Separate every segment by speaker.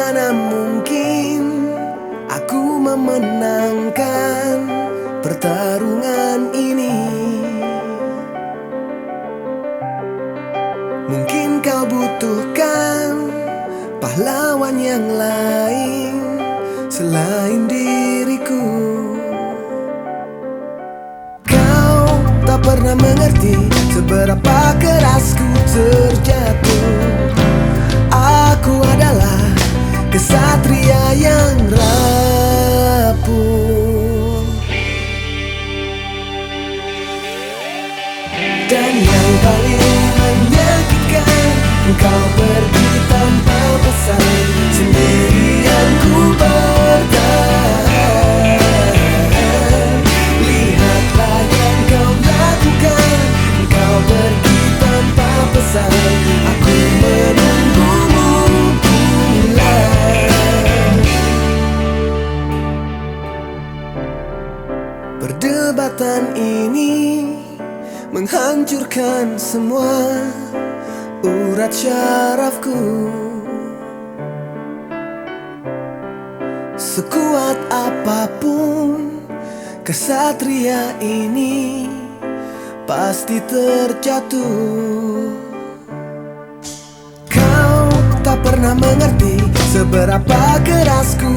Speaker 1: Bagaimana mungkin aku memenangkan pertarungan ini? Mungkin kau butuhkan pahlawan yang lain selain dia. yang rapuh. Dan yang paling menyakitkan Engkau pergi tanpa pesan. Sendiri kesempatan ini menghancurkan semua urat syarafku. Sekuat apa pun kesatria ini pasti terjatuh. Kau tak pernah mengerti seberapa kerasku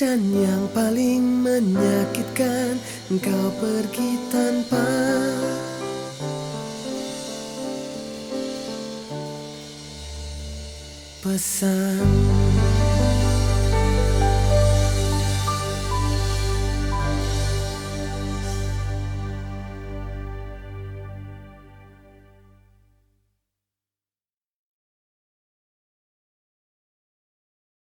Speaker 1: Dan yang paling menyakitkan Engkau pergi tanpa. Pesan